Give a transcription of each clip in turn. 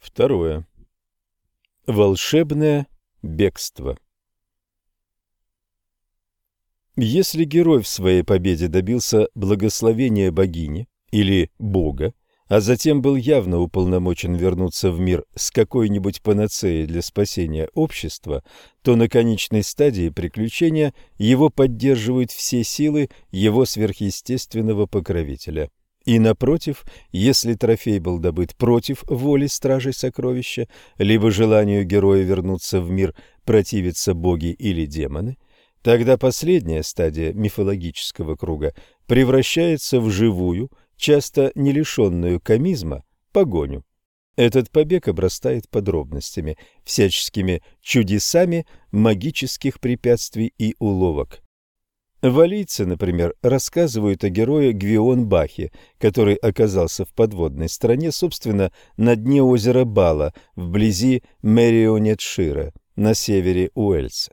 Второе. Волшебное бегство. Если герой в своей победе добился благословения богини или бога, а затем был явно уполномочен вернуться в мир с какой-нибудь панацеей для спасения общества, то на конечной стадии приключения его поддерживают все силы его сверхъестественного покровителя – и напротив, если трофей был добыт против воли стражей сокровища, либо желанию героя вернуться в мир противятся боги или демоны, тогда последняя стадия мифологического круга превращается в живую, часто не лишенную комизма, погоню. Этот побег обрастает подробностями, всяческими чудесами магических препятствий и уловок. Валийцы, например, рассказывают о герое Гвион Бахе, который оказался в подводной стране, собственно, на дне озера Бала, вблизи Мерионетшира, на севере Уэльса.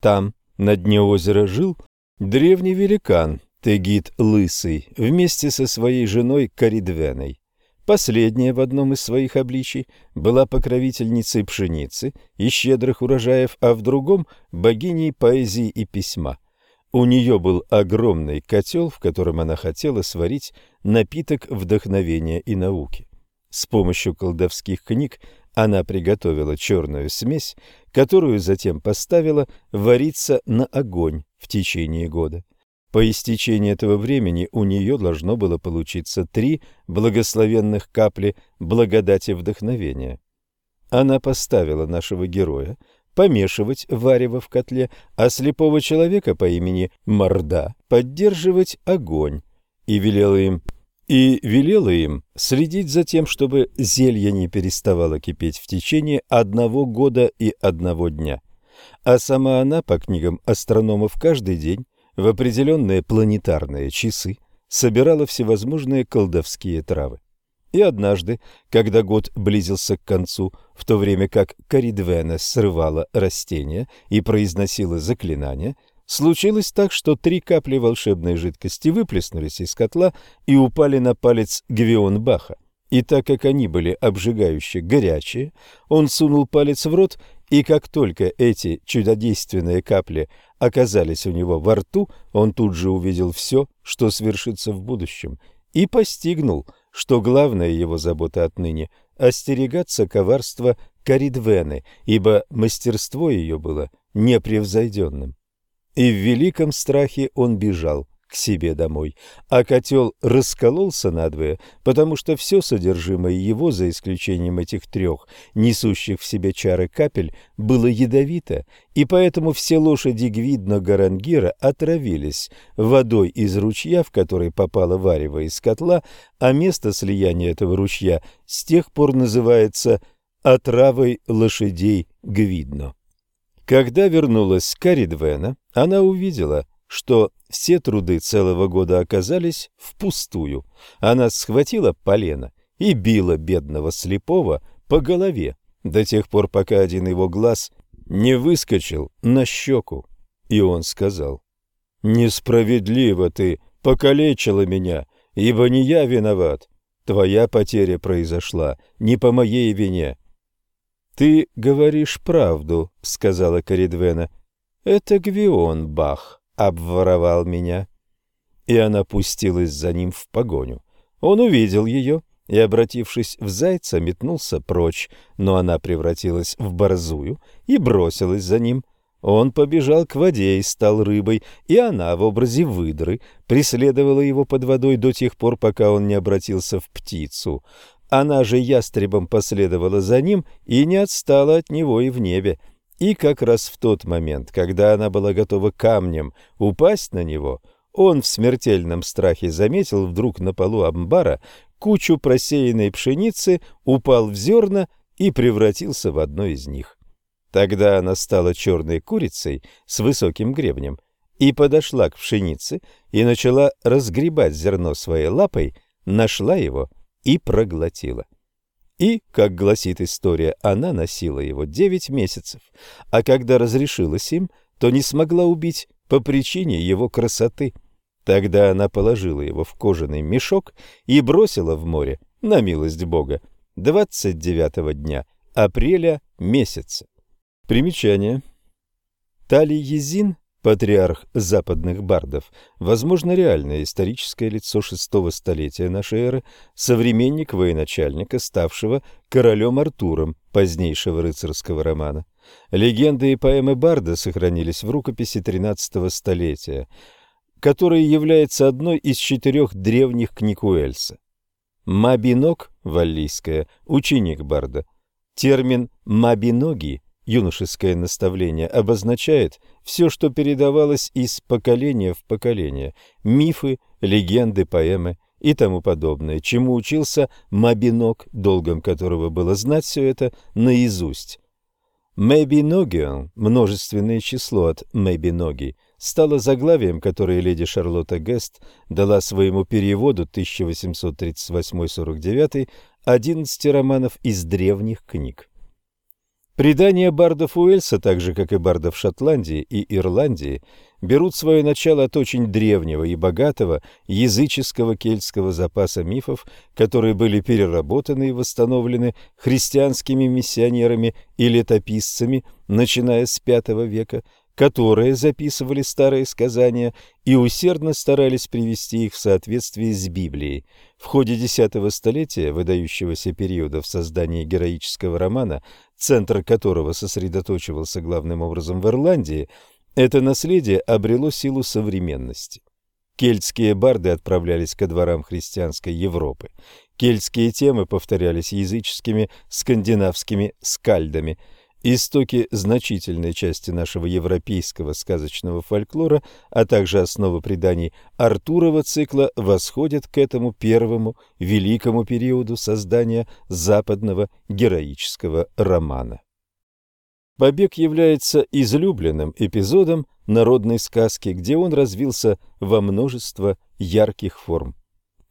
Там, на дне озера, жил древний великан Тегит Лысый вместе со своей женой Каридвеной. Последняя в одном из своих обличий была покровительницей пшеницы и щедрых урожаев, а в другом – богиней поэзии и письма – у нее был огромный котел, в котором она хотела сварить напиток вдохновения и науки. С помощью колдовских книг она приготовила черную смесь, которую затем поставила вариться на огонь в течение года. По истечении этого времени у нее должно было получиться три благословенных капли благодати вдохновения. Она поставила нашего героя помешивать варево в котле, а слепого человека по имени Морда поддерживать огонь, и велела им и велела им следить за тем, чтобы зелье не переставало кипеть в течение одного года и одного дня. А сама она, по книгам астрономов, каждый день в определенные планетарные часы собирала всевозможные колдовские травы. И однажды, когда год близился к концу, в то время как Каридвена срывала растения и произносила заклинания, случилось так, что три капли волшебной жидкости выплеснулись из котла и упали на палец Гвионбаха. И так как они были обжигающе горячие, он сунул палец в рот, и как только эти чудодейственные капли оказались у него во рту, он тут же увидел все, что свершится в будущем, и постигнул – что главная его забота отныне – остерегаться коварства Каридвены, ибо мастерство ее было непревзойденным. И в великом страхе он бежал, к себе домой, а котел раскололся надвое, потому что все содержимое его, за исключением этих трех, несущих в себе чары капель, было ядовито, и поэтому все лошади Гвидно-Гарангира отравились водой из ручья, в который попало варево из котла, а место слияния этого ручья с тех пор называется «отравой лошадей Гвидно». Когда вернулась Каридвена, она увидела – что все труды целого года оказались впустую. Она схватила полено и била бедного слепого по голове до тех пор, пока один его глаз не выскочил на щеку. И он сказал, «Несправедливо ты покалечила меня, ибо не я виноват. Твоя потеря произошла не по моей вине». «Ты говоришь правду», — сказала Коридвена. «Это Гвион Бах» обворовал меня. И она пустилась за ним в погоню. Он увидел ее и, обратившись в зайца, метнулся прочь, но она превратилась в борзую и бросилась за ним. Он побежал к воде и стал рыбой, и она в образе выдры преследовала его под водой до тех пор, пока он не обратился в птицу. Она же ястребом последовала за ним и не отстала от него и в небе. И как раз в тот момент, когда она была готова камнем упасть на него, он в смертельном страхе заметил вдруг на полу амбара кучу просеянной пшеницы, упал в зерна и превратился в одно из них. Тогда она стала черной курицей с высоким гребнем и подошла к пшенице и начала разгребать зерно своей лапой, нашла его и проглотила. И, как гласит история, она носила его девять месяцев, а когда разрешилась им, то не смогла убить по причине его красоты. Тогда она положила его в кожаный мешок и бросила в море, на милость Бога. 29 дня апреля месяца. Примечание. Талий-Езин, патриарх западных бардов, возможно, реальное историческое лицо шестого столетия нашей эры, современник военачальника, ставшего королем Артуром позднейшего рыцарского романа. Легенды и поэмы Барда сохранились в рукописи XIII столетия, которая является одной из четырех древних книг Уэльса. Мабинок, валлийская, ученик Барда. Термин «мабиноги» юношеское наставление обозначает все, что передавалось из поколения в поколение, мифы, легенды, поэмы и тому подобное, чему учился Мабинок, долгом которого было знать все это наизусть. Мэбиногион, множественное число от мэбиноги, стало заглавием, которое леди Шарлотта Гест дала своему переводу 1838-49 11 романов из древних книг. Предания бардов Уэльса, так же как и бардов Шотландии и Ирландии, берут свое начало от очень древнего и богатого языческого кельтского запаса мифов, которые были переработаны и восстановлены христианскими миссионерами и летописцами, начиная с V века, которые записывали старые сказания и усердно старались привести их в соответствие с Библией. В ходе десятого столетия, выдающегося периода в создании героического романа, центр которого сосредоточивался главным образом в Ирландии, это наследие обрело силу современности. Кельтские барды отправлялись ко дворам христианской Европы. Кельтские темы повторялись языческими скандинавскими скальдами – Истоки значительной части нашего европейского сказочного фольклора, а также основы преданий Артурова цикла восходят к этому первому великому периоду создания западного героического романа. Побег является излюбленным эпизодом народной сказки, где он развился во множество ярких форм.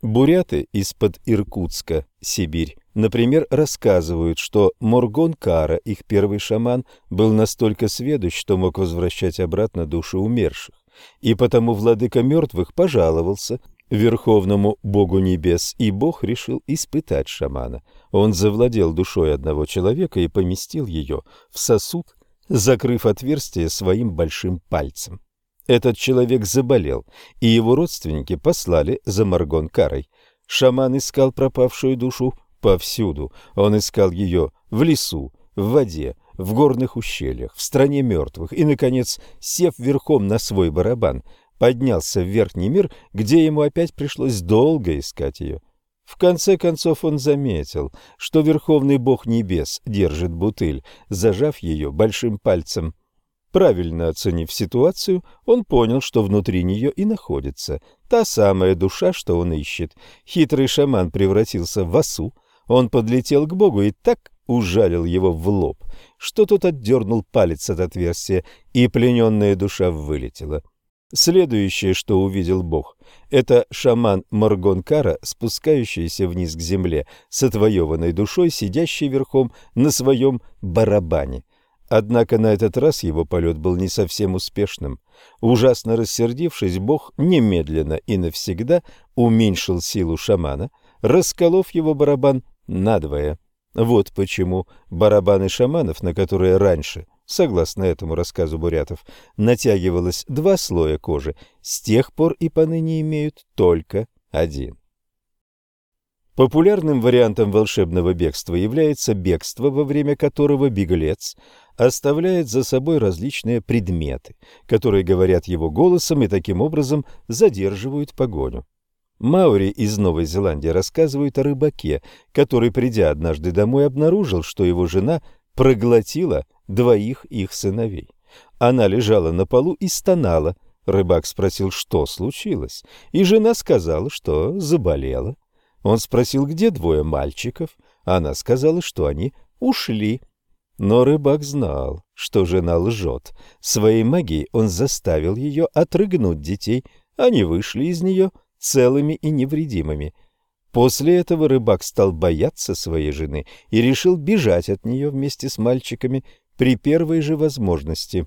Буряты из-под Иркутска, Сибирь, например, рассказывают, что Моргон Кара, их первый шаман, был настолько сведущ, что мог возвращать обратно души умерших. И потому владыка мертвых пожаловался верховному богу небес, и бог решил испытать шамана. Он завладел душой одного человека и поместил ее в сосуд, закрыв отверстие своим большим пальцем. Этот человек заболел, и его родственники послали за Маргон Карой. Шаман искал пропавшую душу повсюду. Он искал ее в лесу, в воде, в горных ущельях, в стране мертвых и, наконец, сев верхом на свой барабан, поднялся в верхний мир, где ему опять пришлось долго искать ее. В конце концов он заметил, что верховный бог небес держит бутыль, зажав ее большим пальцем Правильно оценив ситуацию, он понял, что внутри нее и находится та самая душа, что он ищет. Хитрый шаман превратился в осу, он подлетел к Богу и так ужалил его в лоб, что тот отдернул палец от отверстия, и плененная душа вылетела. Следующее, что увидел Бог, это шаман Маргонкара, спускающийся вниз к земле с отвоеванной душой, сидящий верхом на своем барабане. Однако на этот раз его полет был не совсем успешным. Ужасно рассердившись, бог немедленно и навсегда уменьшил силу шамана, расколов его барабан надвое. Вот почему барабаны шаманов, на которые раньше, согласно этому рассказу бурятов, натягивалось два слоя кожи, с тех пор и поныне имеют только один. Популярным вариантом волшебного бегства является бегство, во время которого беглец оставляет за собой различные предметы, которые говорят его голосом и таким образом задерживают погоню. Маури из Новой Зеландии рассказывает о рыбаке, который, придя однажды домой, обнаружил, что его жена проглотила двоих их сыновей. Она лежала на полу и стонала. Рыбак спросил, что случилось, и жена сказала, что заболела. Он спросил, где двое мальчиков. Она сказала, что они ушли. Но рыбак знал, что жена лжет. Своей магией он заставил ее отрыгнуть детей. Они вышли из нее целыми и невредимыми. После этого рыбак стал бояться своей жены и решил бежать от нее вместе с мальчиками при первой же возможности.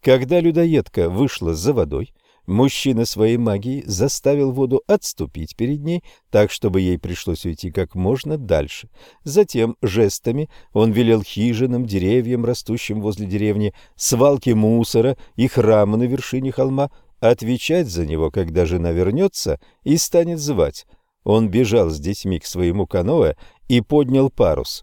Когда людоедка вышла за водой, Мужчина своей магией заставил воду отступить перед ней, так, чтобы ей пришлось уйти как можно дальше. Затем жестами он велел хижинам, деревьям, растущим возле деревни, свалке мусора и храму на вершине холма отвечать за него, когда жена вернется и станет звать. Он бежал с детьми к своему каноэ и поднял парус.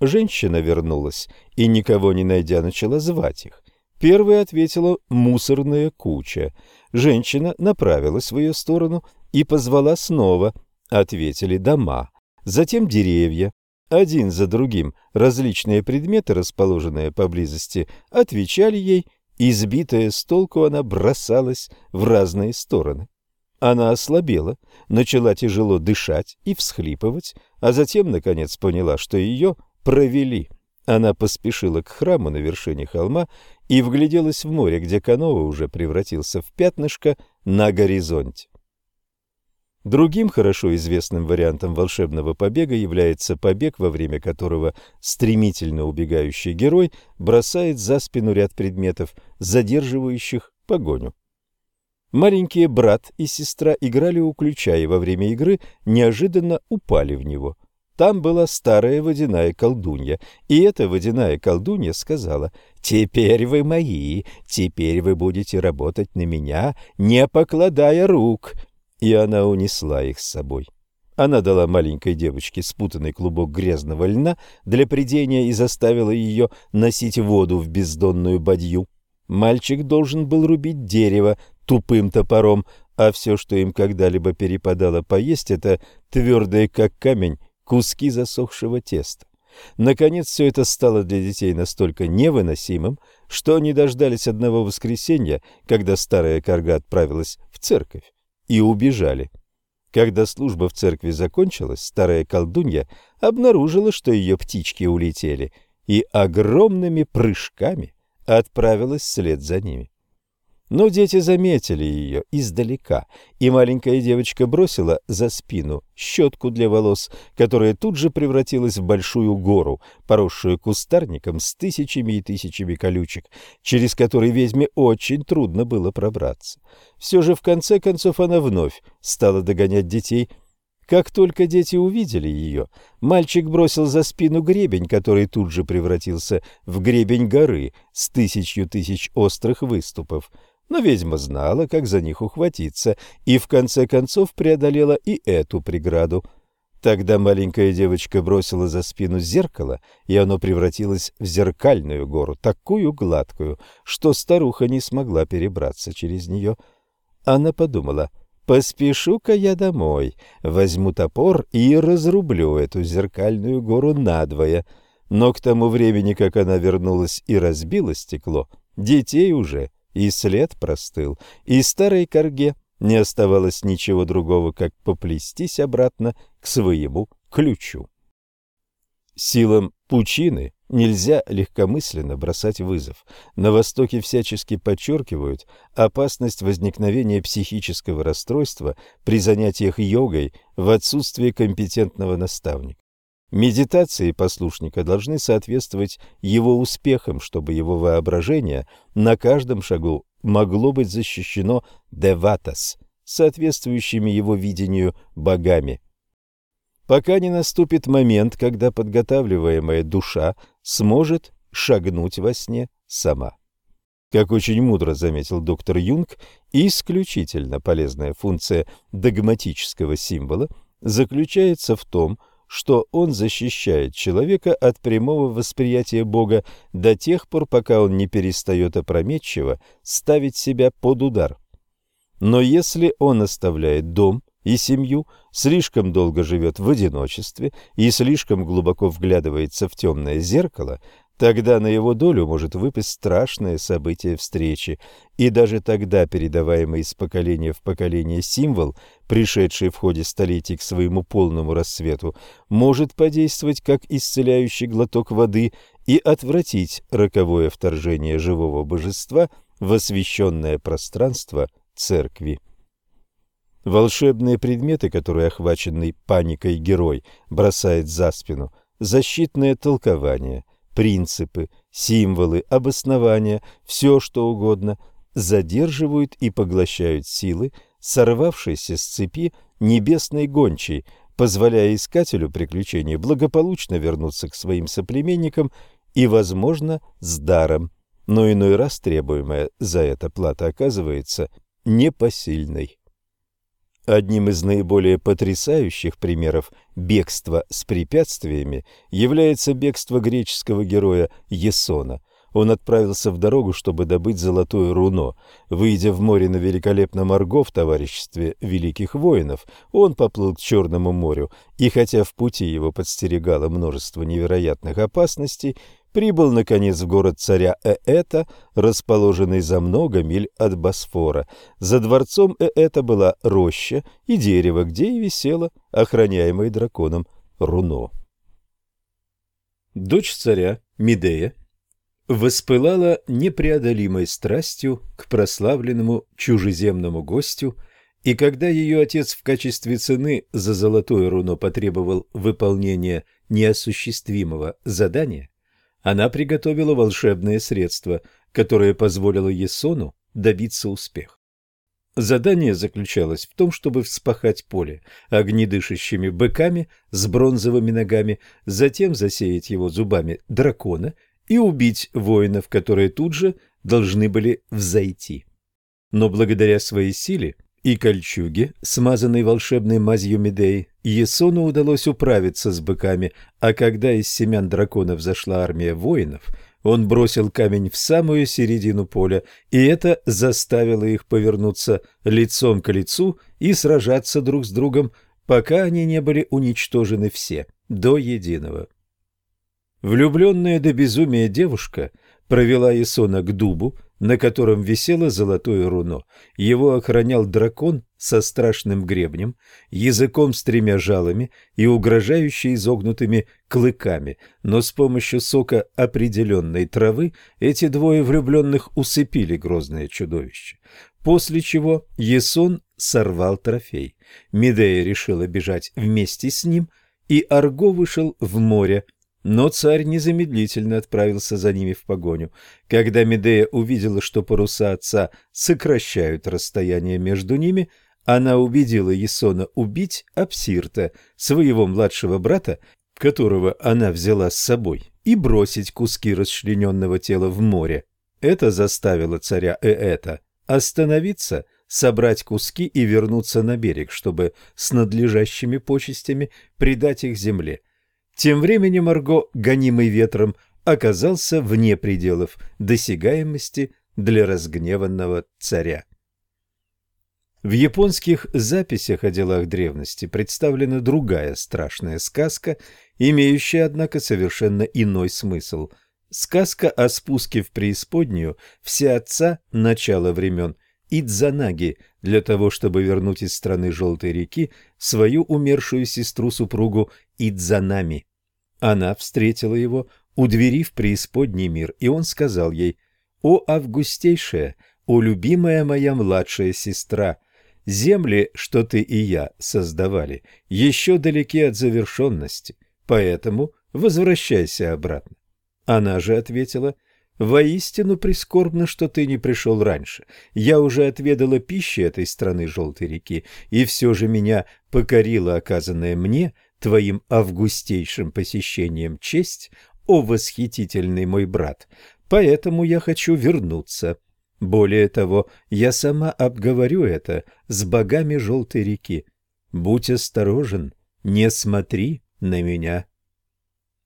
Женщина вернулась и, никого не найдя, начала звать их. Первой ответила мусорная куча. Женщина направилась в ее сторону и позвала снова. Ответили дома, затем деревья. Один за другим различные предметы, расположенные поблизости, отвечали ей, избитая с толку она бросалась в разные стороны. Она ослабела, начала тяжело дышать и всхлипывать, а затем, наконец, поняла, что ее провели. Она поспешила к храму на вершине холма и вгляделась в море, где каноэ уже превратился в пятнышко на горизонте. Другим хорошо известным вариантом волшебного побега является побег, во время которого стремительно убегающий герой бросает за спину ряд предметов, задерживающих погоню. Маленькие брат и сестра играли у ключа и во время игры неожиданно упали в него – там была старая водяная колдунья, и эта водяная колдунья сказала, «Теперь вы мои, теперь вы будете работать на меня, не покладая рук». И она унесла их с собой. Она дала маленькой девочке спутанный клубок грязного льна для придения и заставила ее носить воду в бездонную бадью. Мальчик должен был рубить дерево тупым топором, а все, что им когда-либо перепадало поесть, это твердое, как камень, куски засохшего теста. Наконец все это стало для детей настолько невыносимым, что они дождались одного воскресенья, когда старая корга отправилась в церковь, и убежали. Когда служба в церкви закончилась, старая колдунья обнаружила, что ее птички улетели, и огромными прыжками отправилась вслед за ними. Но дети заметили ее издалека, и маленькая девочка бросила за спину щетку для волос, которая тут же превратилась в большую гору, поросшую кустарником с тысячами и тысячами колючек, через который ведьме очень трудно было пробраться. Все же в конце концов она вновь стала догонять детей. Как только дети увидели ее, мальчик бросил за спину гребень, который тут же превратился в гребень горы с тысячью тысяч острых выступов — но ведьма знала, как за них ухватиться, и в конце концов преодолела и эту преграду. Тогда маленькая девочка бросила за спину зеркало, и оно превратилось в зеркальную гору, такую гладкую, что старуха не смогла перебраться через нее. Она подумала, «Поспешу-ка я домой, возьму топор и разрублю эту зеркальную гору надвое». Но к тому времени, как она вернулась и разбила стекло, детей уже и след простыл, и старой корге не оставалось ничего другого, как поплестись обратно к своему ключу. Силам пучины нельзя легкомысленно бросать вызов. На Востоке всячески подчеркивают опасность возникновения психического расстройства при занятиях йогой в отсутствие компетентного наставника. Медитации послушника должны соответствовать его успехам, чтобы его воображение на каждом шагу могло быть защищено деватас, соответствующими его видению богами. Пока не наступит момент, когда подготавливаемая душа сможет шагнуть во сне сама. Как очень мудро заметил доктор Юнг, исключительно полезная функция догматического символа заключается в том, что он защищает человека от прямого восприятия Бога до тех пор, пока он не перестает опрометчиво ставить себя под удар. Но если он оставляет дом и семью, слишком долго живет в одиночестве и слишком глубоко вглядывается в темное зеркало, Тогда на его долю может выпасть страшное событие встречи, и даже тогда передаваемый из поколения в поколение символ, пришедший в ходе столетий к своему полному рассвету, может подействовать как исцеляющий глоток воды и отвратить роковое вторжение живого божества в освященное пространство церкви. Волшебные предметы, которые охваченный паникой герой бросает за спину, защитное толкование – принципы, символы, обоснования, все что угодно, задерживают и поглощают силы, сорвавшейся с цепи небесной гончей, позволяя искателю приключений благополучно вернуться к своим соплеменникам и, возможно, с даром, но иной раз требуемая за это плата оказывается непосильной. Одним из наиболее потрясающих примеров бегства с препятствиями является бегство греческого героя Есона. Он отправился в дорогу, чтобы добыть золотое руно. Выйдя в море на великолепном арго в товариществе великих воинов, он поплыл к Черному морю, и хотя в пути его подстерегало множество невероятных опасностей, прибыл, наконец, в город царя Ээта, расположенный за много миль от Босфора. За дворцом Ээта была роща и дерево, где и висело, охраняемое драконом, руно. Дочь царя, Медея, воспылала непреодолимой страстью к прославленному чужеземному гостю, и когда ее отец в качестве цены за золотое руно потребовал выполнения неосуществимого задания, она приготовила волшебное средство, которое позволило Есону добиться успеха. Задание заключалось в том, чтобы вспахать поле огнедышащими быками с бронзовыми ногами, затем засеять его зубами дракона и убить воинов, которые тут же должны были взойти. Но благодаря своей силе и кольчуге, смазанной волшебной мазью Медеи, Есону удалось управиться с быками, а когда из семян драконов зашла армия воинов, он бросил камень в самую середину поля, и это заставило их повернуться лицом к лицу и сражаться друг с другом, пока они не были уничтожены все, до единого. Влюбленная до безумия девушка провела Исона к дубу, на котором висело золотое руно. Его охранял дракон со страшным гребнем, языком с тремя жалами и угрожающе изогнутыми клыками, но с помощью сока определенной травы эти двое влюбленных усыпили грозное чудовище. После чего Есон сорвал трофей. Медея решила бежать вместе с ним, и Арго вышел в море, но царь незамедлительно отправился за ними в погоню. Когда Медея увидела, что паруса отца сокращают расстояние между ними, она убедила Есона убить Апсирта, своего младшего брата, которого она взяла с собой, и бросить куски расчлененного тела в море. Это заставило царя Ээта остановиться, собрать куски и вернуться на берег, чтобы с надлежащими почестями предать их земле. Тем временем Марго, гонимый ветром, оказался вне пределов досягаемости для разгневанного царя. В японских записях о делах древности представлена другая страшная сказка, имеющая, однако, совершенно иной смысл. Сказка о спуске в преисподнюю все отца начала времен Идзанаги для того, чтобы вернуть из страны Желтой реки свою умершую сестру-супругу Идзанами. Она встретила его у двери в преисподний мир, и он сказал ей, «О, августейшая, о, любимая моя младшая сестра, земли, что ты и я создавали, еще далеки от завершенности, поэтому возвращайся обратно». Она же ответила, «Воистину прискорбно, что ты не пришел раньше. Я уже отведала пищи этой страны Желтой реки, и все же меня покорила оказанная мне – твоим августейшим посещением честь, о восхитительный мой брат, поэтому я хочу вернуться. Более того, я сама обговорю это с богами Желтой реки. Будь осторожен, не смотри на меня.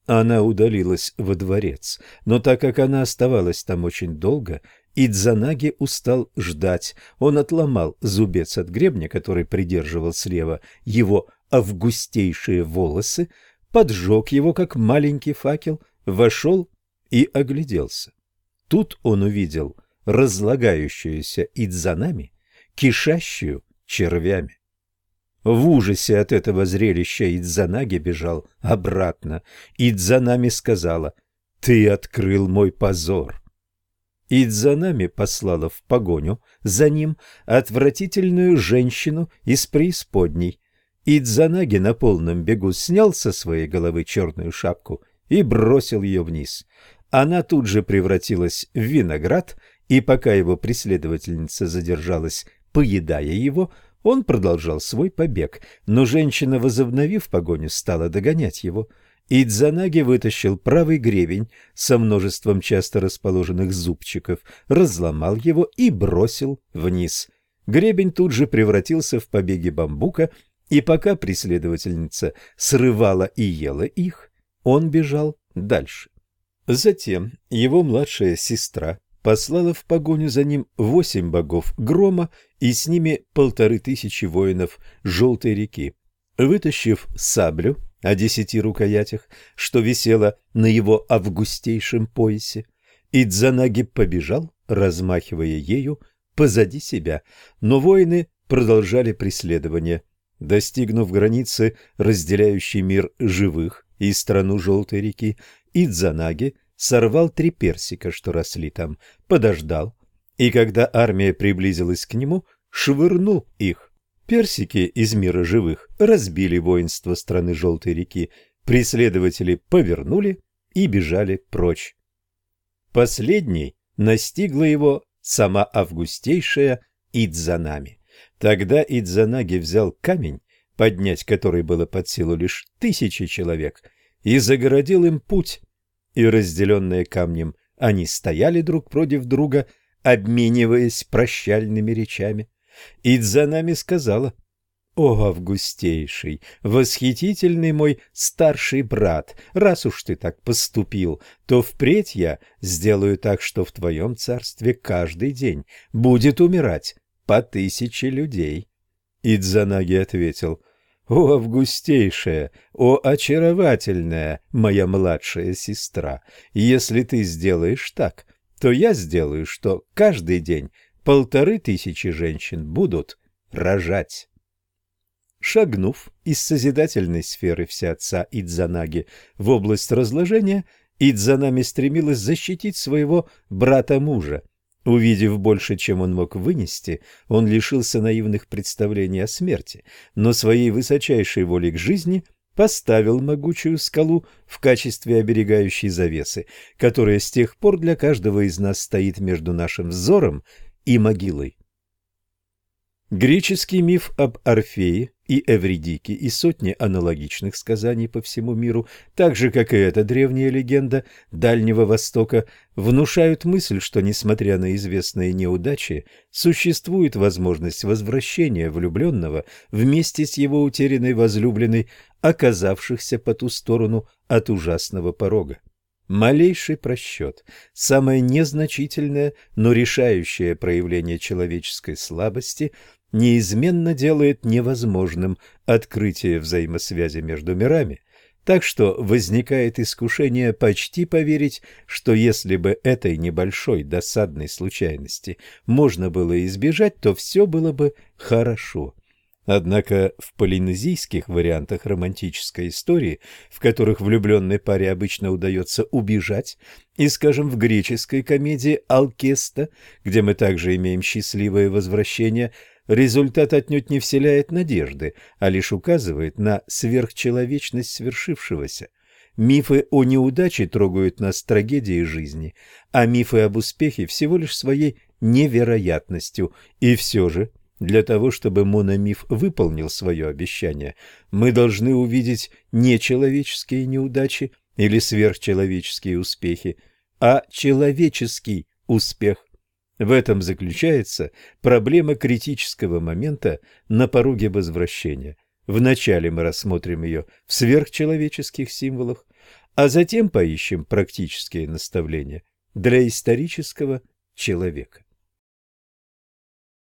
Она удалилась во дворец, но так как она оставалась там очень долго, Идзанаги устал ждать. Он отломал зубец от гребня, который придерживал слева его августейшие волосы, поджег его, как маленький факел, вошел и огляделся. Тут он увидел разлагающуюся идзанами, кишащую червями. В ужасе от этого зрелища Идзанаги бежал обратно. Идзанами сказала, «Ты открыл мой позор». Идзанами послала в погоню за ним отвратительную женщину из преисподней, Идзанаги на полном бегу снял со своей головы черную шапку и бросил ее вниз. Она тут же превратилась в виноград и пока его преследовательница задержалась, поедая его, он продолжал свой побег, но женщина, возобновив погоню, стала догонять его. Идзанаги вытащил правый гребень со множеством часто расположенных зубчиков, разломал его и бросил вниз. Гребень тут же превратился в побеги бамбука, и пока преследовательница срывала и ела их, он бежал дальше. Затем его младшая сестра послала в погоню за ним восемь богов грома и с ними полторы тысячи воинов Желтой реки. Вытащив саблю о десяти рукоятях, что висело на его августейшем поясе, Идзанаги побежал, размахивая ею позади себя, но воины продолжали преследование. Достигнув границы, разделяющей мир живых и страну Желтой реки, Идзанаги сорвал три персика, что росли там, подождал, и когда армия приблизилась к нему, швырнул их. Персики из мира живых разбили воинство страны Желтой реки, преследователи повернули и бежали прочь. Последней настигла его сама августейшая Идзанами. Тогда Идзанаги взял камень, поднять который было под силу лишь тысячи человек, и загородил им путь, и, разделенные камнем, они стояли друг против друга, обмениваясь прощальными речами. Идзанами сказала, «О, августейший, восхитительный мой старший брат, раз уж ты так поступил, то впредь я сделаю так, что в твоем царстве каждый день будет умирать по тысяче людей». Идзанаги ответил, «О, августейшая, о, очаровательная моя младшая сестра, если ты сделаешь так, то я сделаю, что каждый день полторы тысячи женщин будут рожать». Шагнув из созидательной сферы всеотца Идзанаги в область разложения, Идзанами стремилась защитить своего брата-мужа, Увидев больше, чем он мог вынести, он лишился наивных представлений о смерти, но своей высочайшей воли к жизни поставил могучую скалу в качестве оберегающей завесы, которая с тех пор для каждого из нас стоит между нашим взором и могилой. Греческий миф об Орфее и Эвридике и сотни аналогичных сказаний по всему миру, так же, как и эта древняя легенда Дальнего Востока, внушают мысль, что, несмотря на известные неудачи, существует возможность возвращения влюбленного вместе с его утерянной возлюбленной, оказавшихся по ту сторону от ужасного порога. Малейший просчет, самое незначительное, но решающее проявление человеческой слабости – неизменно делает невозможным открытие взаимосвязи между мирами, так что возникает искушение почти поверить, что если бы этой небольшой досадной случайности можно было избежать, то все было бы хорошо. Однако в полинезийских вариантах романтической истории, в которых влюбленной паре обычно удается убежать, и, скажем, в греческой комедии «Алкеста», где мы также имеем счастливое возвращение – результат отнюдь не вселяет надежды, а лишь указывает на сверхчеловечность свершившегося. Мифы о неудаче трогают нас трагедией жизни, а мифы об успехе всего лишь своей невероятностью. И все же, для того, чтобы мономиф выполнил свое обещание, мы должны увидеть не человеческие неудачи или сверхчеловеческие успехи, а человеческий успех. В этом заключается проблема критического момента на пороге возвращения. Вначале мы рассмотрим ее в сверхчеловеческих символах, а затем поищем практические наставления для исторического человека.